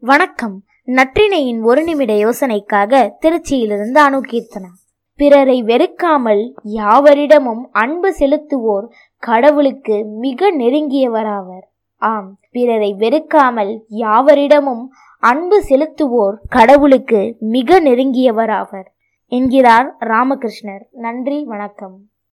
வணக்கம். நற்றினையின் ஒரு நிமிட யோசனைக்காக திருச்சியிலிருந்து அணுகீர்த்தனா பிறரை வெறுக்காமல் யாவரிடமும் அன்பு செலுத்துவோர் கடவுளுக்கு மிக நெருங்கியவராவர். ஆம் பிறரை வெறுக்காமல் யாவரிடமும் அன்பு செலுத்துவோர் கடவுளுக்கு மிக நெருங்கியவராவர். என்கிறார் ராமகிருஷ்ணர். நன்றி வணக்கம்.